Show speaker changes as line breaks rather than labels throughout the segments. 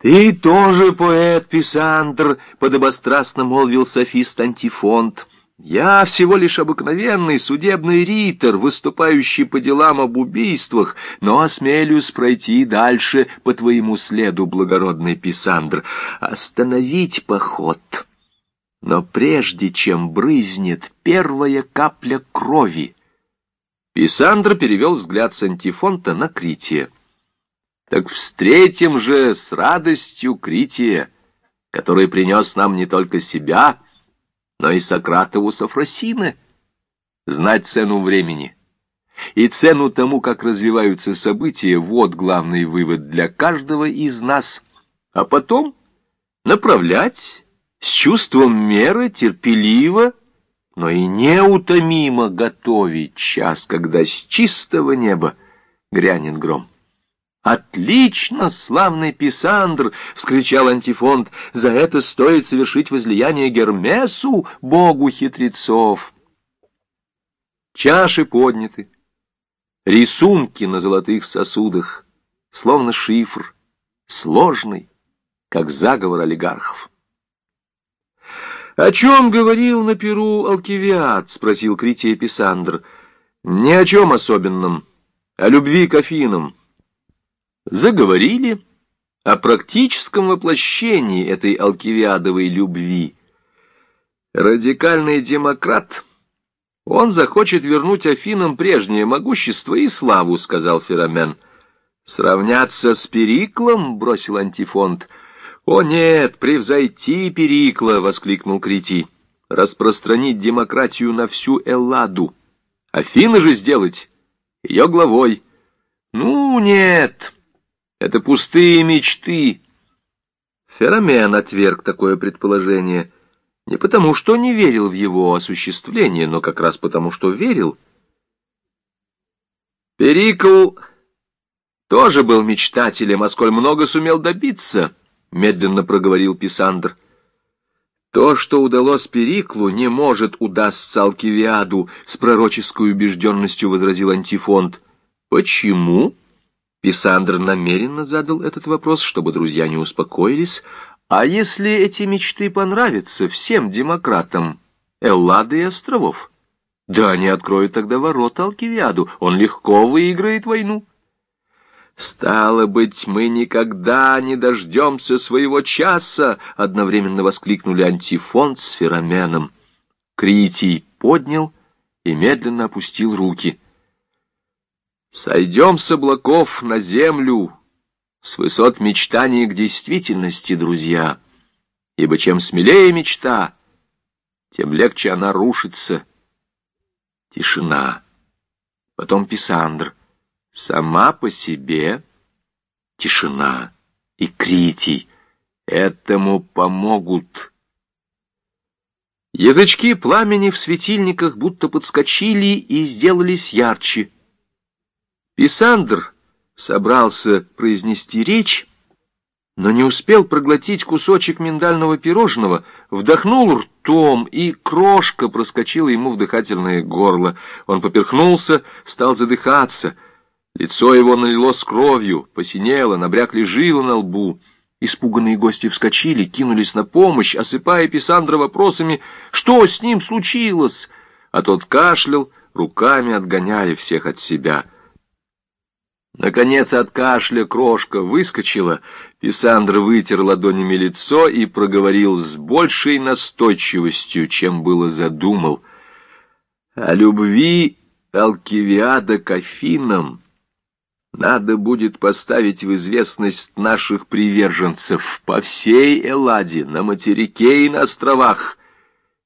«Ты тоже поэт, Писандр», — подобострастно молвил софист Антифонт. «Я всего лишь обыкновенный судебный ритор, выступающий по делам об убийствах, но осмелюсь пройти дальше по твоему следу, благородный Писандр, остановить поход. Но прежде чем брызнет первая капля крови...» Писандр перевел взгляд с Антифонта на Крития. Так встретим же с радостью Крития, который принес нам не только себя, но и Сократову Софросины, знать цену времени. И цену тому, как развиваются события, вот главный вывод для каждого из нас. А потом направлять с чувством меры терпеливо, но и неутомимо готовить час, когда с чистого неба грянет гром. «Отлично, славный Писандр!» — вскричал антифонд. «За это стоит совершить возлияние Гермесу, богу хитрецов!» Чаши подняты, рисунки на золотых сосудах, словно шифр, сложный, как заговор олигархов. «О чем говорил на Перу Алкивиад?» — спросил Крития Писандр. «Ни о чем особенном, о любви к Афинам» заговорили о практическом воплощении этой алкивиадовой любви. Радикальный демократ, он захочет вернуть Афинам прежнее могущество и славу, сказал Феромен. Сравняться с Периклом, бросил антифонд. О нет, превзойти Перикла, воскликнул Критий. Распространить демократию на всю Элладу. Афины же сделать ее главой. Ну, нет, это пустые мечты. Феромен отверг такое предположение не потому, что не верил в его осуществление, но как раз потому, что верил. Перикл тоже был мечтателем, а сколь много сумел добиться, медленно проговорил Писандр. То, что удалось Периклу, не может удастся Алкивиаду, с пророческой убежденностью возразил Антифонт. Почему? Писандр намеренно задал этот вопрос, чтобы друзья не успокоились. А если эти мечты понравятся всем демократам Эллады и островов? Да они откроют тогда ворота Алкивиаду, он легко выиграет войну. «Стало быть, мы никогда не дождемся своего часа!» — одновременно воскликнули антифон с фероменом. Критий поднял и медленно опустил руки — Сойдем с облаков на землю, с высот мечтаний к действительности, друзья, ибо чем смелее мечта, тем легче она рушится. Тишина. Потом Писандр. Сама по себе тишина. И Критий. Этому помогут. Язычки пламени в светильниках будто подскочили и сделались ярче. Писандр собрался произнести речь, но не успел проглотить кусочек миндального пирожного, вдохнул ртом, и крошка проскочила ему в дыхательное горло. Он поперхнулся, стал задыхаться. Лицо его налилось кровью, посинело, набрякли жилы на лбу. Испуганные гости вскочили, кинулись на помощь, осыпая Писандра вопросами, что с ним случилось, а тот кашлял, руками отгоняя всех от себя — Наконец от кашля крошка выскочила, Писандр вытер ладонями лицо и проговорил с большей настойчивостью, чем было задумал. О любви Алкивиада к Афинам надо будет поставить в известность наших приверженцев по всей Элладе, на материке и на островах,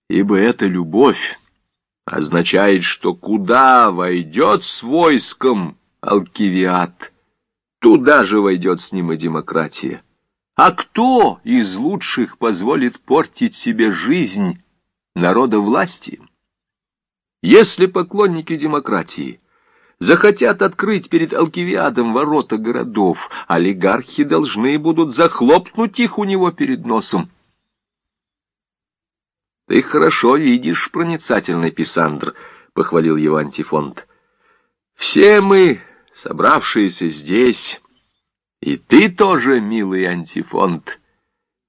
ибо эта любовь означает, что куда войдет с войском Алкивиад. Туда же войдет с ним и демократия. А кто из лучших позволит портить себе жизнь народа власти? Если поклонники демократии захотят открыть перед Алкивиадом ворота городов, олигархи должны будут захлопнуть их у него перед носом. «Ты хорошо видишь, проницательный Писандр», — похвалил его антифонд. «Все мы собравшиеся здесь, И ты тоже, милый антифонд,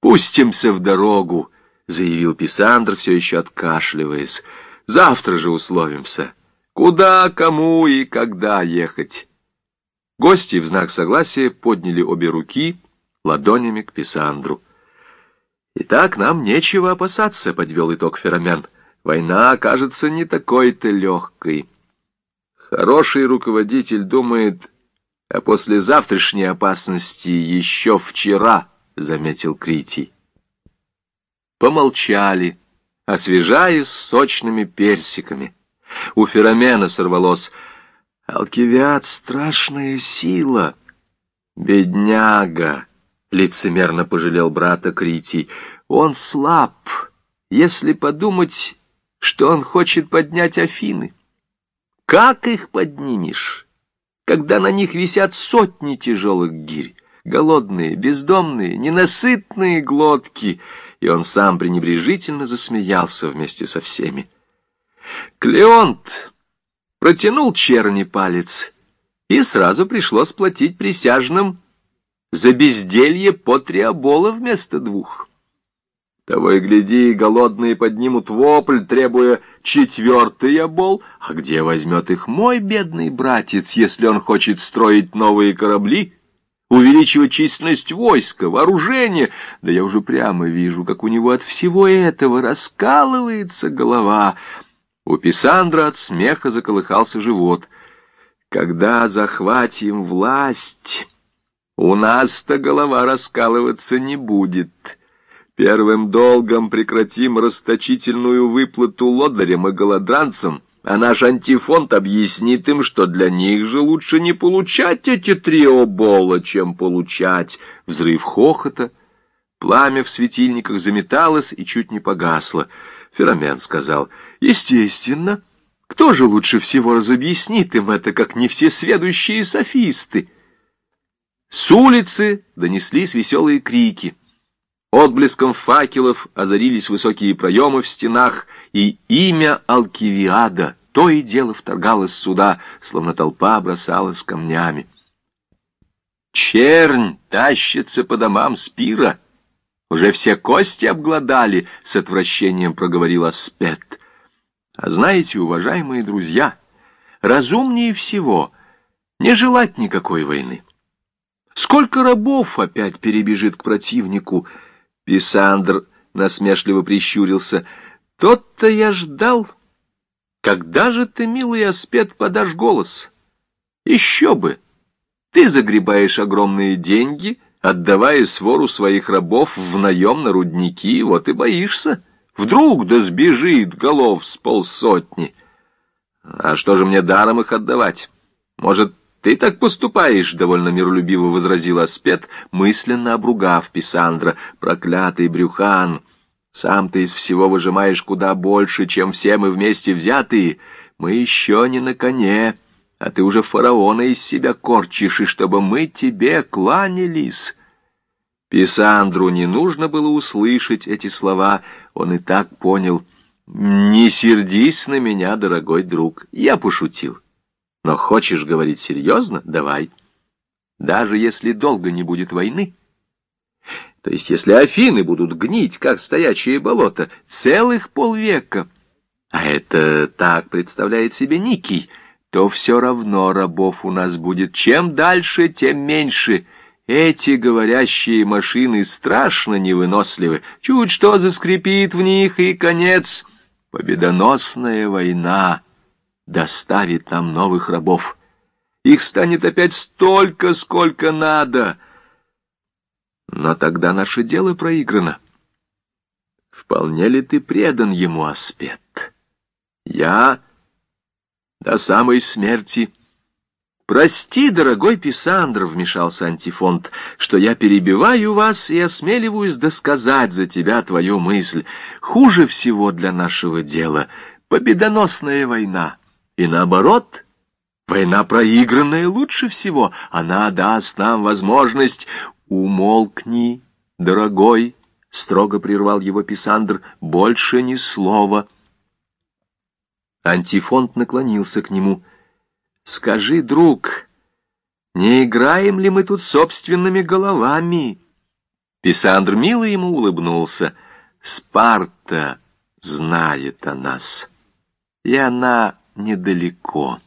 пустимся в дорогу, заявил Писандр, все еще откашливаясь. Завтра же условимся. Куда, кому и когда ехать? Гости в знак согласия подняли обе руки ладонями к Писандру. «Итак, нам нечего опасаться», — подвел итог Феромен. «Война окажется не такой-то легкой». Хороший руководитель думает о послезавтрашней опасности еще вчера, — заметил Критий. Помолчали, освежаясь сочными персиками. У Феромена сорвалось «Алкивиад — страшная сила!» «Бедняга!» — лицемерно пожалел брата Критий. «Он слаб, если подумать, что он хочет поднять Афины. Как их поднимешь, когда на них висят сотни тяжелых гирь, голодные, бездомные, ненасытные глотки?» И он сам пренебрежительно засмеялся вместе со всеми. Клеонт протянул черни палец, и сразу пришлось платить присяжным за безделье по три обола вместо двух. Того и гляди, голодные поднимут вопль, требуя четвертый обол. А где возьмет их мой бедный братец, если он хочет строить новые корабли, увеличивать численность войска, вооружение? Да я уже прямо вижу, как у него от всего этого раскалывается голова. У Писандра от смеха заколыхался живот. Когда захватим власть, у нас-то голова раскалываться не будет». Первым долгом прекратим расточительную выплату лодырям и голодранцам, а наш антифонд объяснит им, что для них же лучше не получать эти три обола, чем получать. Взрыв хохота. Пламя в светильниках заметалось и чуть не погасло. Феромен сказал, естественно, кто же лучше всего разобъяснит им это, как не все сведущие софисты? С улицы донеслись веселые крики. Отблеском факелов озарились высокие проемы в стенах, и имя Алкивиада то и дело вторгалось сюда, словно толпа бросалась камнями. Чернь тащится по домам Спира. Уже все кости обглодали, — с отвращением проговорил Аспет. А знаете, уважаемые друзья, разумнее всего не желать никакой войны. Сколько рабов опять перебежит к противнику, — Писандр насмешливо прищурился. «Тот-то я ждал. Когда же ты, милый аспет, подашь голос? Еще бы! Ты загребаешь огромные деньги, отдавая свору своих рабов в наем на рудники, вот и боишься. Вдруг да сбежит голов с полсотни. А что же мне даром их отдавать? Может, «Ты так поступаешь», — довольно миролюбиво возразил Аспет, мысленно обругав Писандра, проклятый брюхан. «Сам ты из всего выжимаешь куда больше, чем все мы вместе взятые. Мы еще не на коне, а ты уже фараона из себя корчишь, и чтобы мы тебе кланялись». Писандру не нужно было услышать эти слова, он и так понял. «Не сердись на меня, дорогой друг, я пошутил». Но хочешь говорить серьезно? Давай. Даже если долго не будет войны, то есть если Афины будут гнить, как стоячее болото, целых полвека, а это так представляет себе Никий, то все равно рабов у нас будет. Чем дальше, тем меньше. Эти говорящие машины страшно невыносливы. Чуть что заскрипит в них, и конец. Победоносная война доставит нам новых рабов. Их станет опять столько, сколько надо. Но тогда наше дело проиграно. Вполне ли ты предан ему, Аспет? Я до самой смерти... «Прости, дорогой Писандр», — вмешался Антифонт, — «что я перебиваю вас и осмеливаюсь досказать за тебя твою мысль. Хуже всего для нашего дела победоносная война». И наоборот, война проигранная лучше всего. Она даст нам возможность... Умолкни, дорогой, — строго прервал его Писандр, — больше ни слова. Антифонт наклонился к нему. «Скажи, друг, Не играем ли мы тут собственными головами? Писандр мило ему улыбнулся. Спарта знает о нас, и она недалеко.